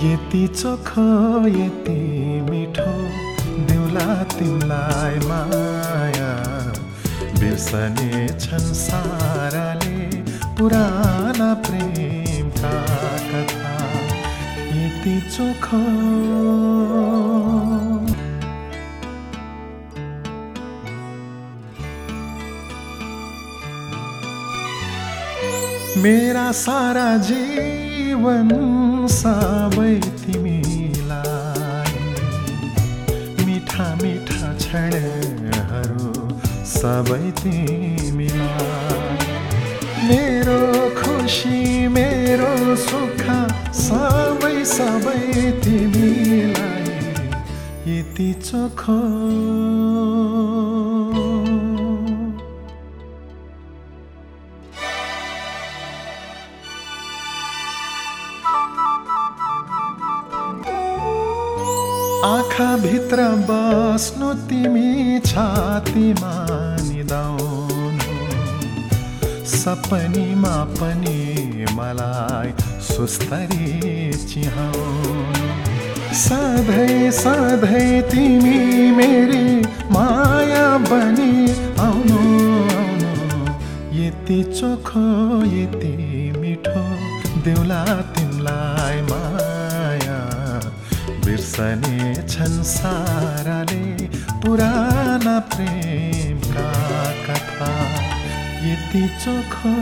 यति चोखो यति मिठो देउला तिमलाई माया। बिर्सने छन् साराले पुराना प्रेमका कथा। यति चोखो। मेरा सारा जीवन सबै तिमीलाई मिठा मिठा क्षणहरू सबै तिमीलाई मेरो खुसी मेरो सुख सबै सबै तिमीलाई यति चोखो भित्र बस्नु तिमी छातीमा निदाउनु सपनीमा पनि मलाई सुस्तरी चिहाउनु। सधैँ सधैँ तिमी मेरी माया बनी आउनु आउनु यति चोखो यति मिठो देउला तिमीलाई माया बिर्सने छन् साराले पुराना प्रेमका कथा यति चोखो।